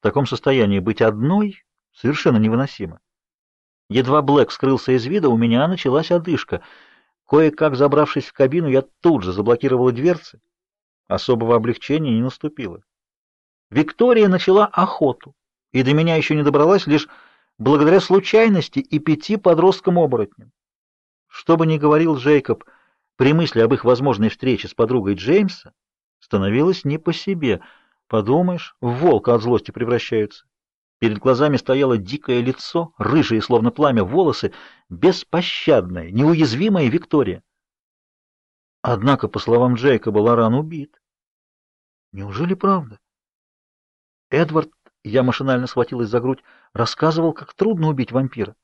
В таком состоянии быть одной совершенно невыносимо. Едва Блэк скрылся из вида, у меня началась одышка. Кое-как забравшись в кабину, я тут же заблокировала дверцы. Особого облегчения не наступило. Виктория начала охоту, и до меня еще не добралась лишь благодаря случайности и пяти подросткам-оборотням. Что бы ни говорил Джейкоб, при мысли об их возможной встрече с подругой Джеймса становилось не по себе. Подумаешь, в волка от злости превращаются. Перед глазами стояло дикое лицо, рыжие, словно пламя, волосы, беспощадная, неуязвимая Виктория. Однако, по словам Джейкоба, Лоран убит. Неужели правда? Эдвард, я машинально схватилась за грудь, рассказывал, как трудно убить вампира.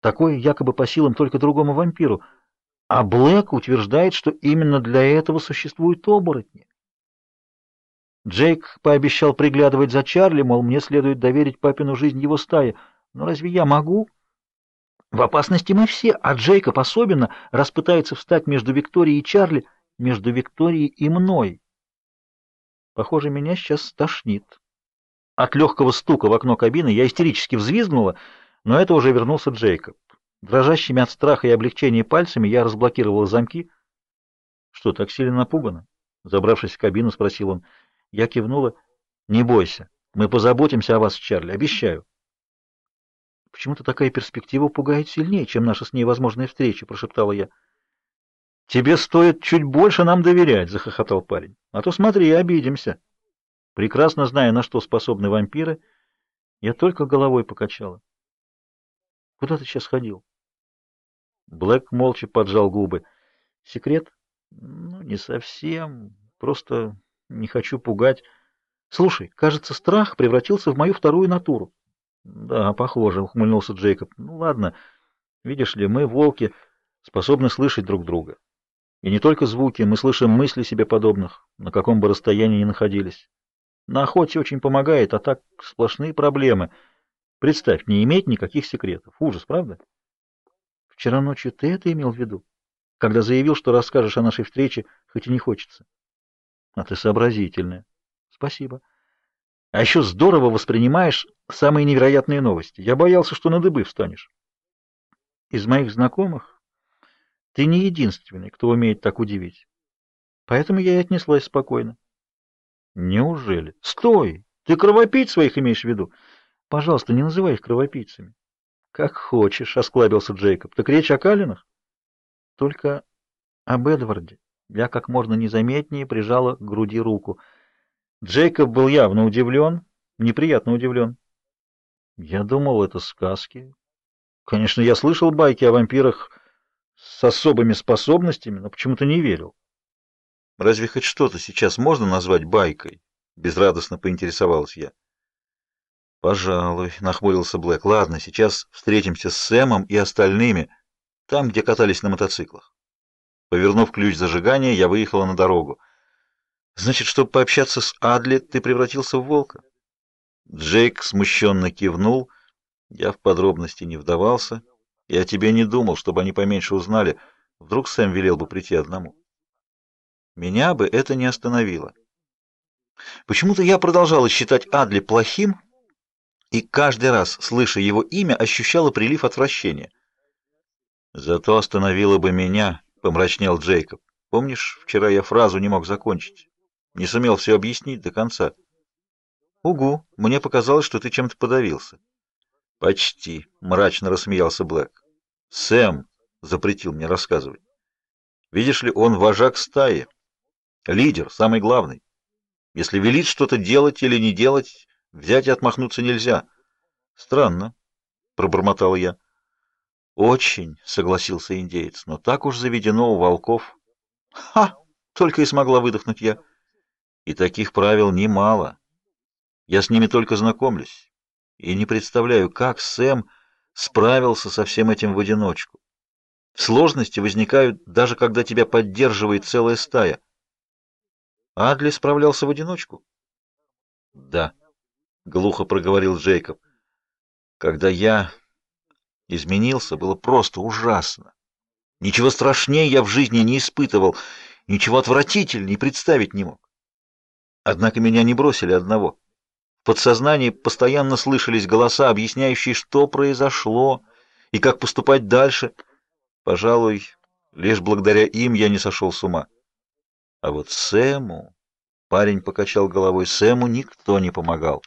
Такое якобы по силам только другому вампиру. А Блэк утверждает, что именно для этого существуют оборотни. Джейк пообещал приглядывать за Чарли, мол, мне следует доверить папину жизнь его стае. Но разве я могу? В опасности мы все, а Джейкоб особенно, раз пытается встать между Викторией и Чарли, между Викторией и мной. Похоже, меня сейчас стошнит. От легкого стука в окно кабины я истерически взвизгнула, но это уже вернулся Джейкоб. Дрожащими от страха и облегчения пальцами я разблокировала замки. — Что, так сильно напугано? Забравшись в кабину, спросил он. Я кивнула. «Не бойся, мы позаботимся о вас, Чарли, обещаю». «Почему-то такая перспектива пугает сильнее, чем наша с ней возможная встреча», — прошептала я. «Тебе стоит чуть больше нам доверять», — захохотал парень. «А то смотри, обидимся». Прекрасно зная, на что способны вампиры, я только головой покачала. «Куда ты сейчас ходил?» Блэк молча поджал губы. «Секрет?» «Ну, не совсем. Просто не хочу пугать. Слушай, кажется, страх превратился в мою вторую натуру. Да, похоже, ухмыльнулся Джейкоб. Ну ладно. Видишь ли, мы, волки, способны слышать друг друга. И не только звуки, мы слышим мысли себе подобных, на каком бы расстоянии ни находились. На охоте очень помогает, а так сплошные проблемы. Представь, не иметь никаких секретов. Ужас, правда? Вчера ночью ты это имел в виду, когда заявил, что расскажешь о нашей встрече, хоть и не хочется. А ты сообразительная. Спасибо. А еще здорово воспринимаешь самые невероятные новости. Я боялся, что на дыбы встанешь. Из моих знакомых ты не единственный, кто умеет так удивить. Поэтому я и отнеслась спокойно. Неужели? Стой! Ты кровопийц своих имеешь в виду? Пожалуйста, не называй их кровопийцами. Как хочешь, — осклабился Джейкоб. Так речь о Калинах? Только об Эдварде. Я как можно незаметнее прижала к груди руку. Джейкоб был явно удивлен, неприятно удивлен. Я думал, это сказки. Конечно, я слышал байки о вампирах с особыми способностями, но почему-то не верил. Разве хоть что-то сейчас можно назвать байкой? Безрадостно поинтересовалась я. Пожалуй, нахмурился Блэк. Ладно, сейчас встретимся с Сэмом и остальными, там, где катались на мотоциклах. Повернув ключ зажигания, я выехала на дорогу. Значит, чтобы пообщаться с Адли, ты превратился в волка? Джейк смущенно кивнул. Я в подробности не вдавался. Я тебе не думал, чтобы они поменьше узнали. Вдруг Сэм велел бы прийти одному. Меня бы это не остановило. Почему-то я продолжала считать Адли плохим, и каждый раз, слыша его имя, ощущала прилив отвращения. Зато остановило бы меня, — помрачнел Джейкоб. «Помнишь, вчера я фразу не мог закончить? Не сумел все объяснить до конца». «Угу, мне показалось, что ты чем-то подавился». «Почти», — мрачно рассмеялся Блэк. «Сэм запретил мне рассказывать. Видишь ли, он вожак стаи, лидер, самый главный. Если велит что-то делать или не делать, взять и отмахнуться нельзя». «Странно», — пробормотал я. Очень, согласился индеец, но так уж заведено у волков. Ха! Только и смогла выдохнуть я. И таких правил немало. Я с ними только знакомлюсь. И не представляю, как Сэм справился со всем этим в одиночку. Сложности возникают даже когда тебя поддерживает целая стая. Адли справлялся в одиночку? Да, глухо проговорил Джейкоб. Когда я изменился, было просто ужасно. Ничего страшнее я в жизни не испытывал, ничего отвратительнее представить не мог. Однако меня не бросили одного. В подсознании постоянно слышались голоса, объясняющие, что произошло и как поступать дальше. Пожалуй, лишь благодаря им я не сошел с ума. А вот Сэму... Парень покачал головой. Сэму никто не помогал.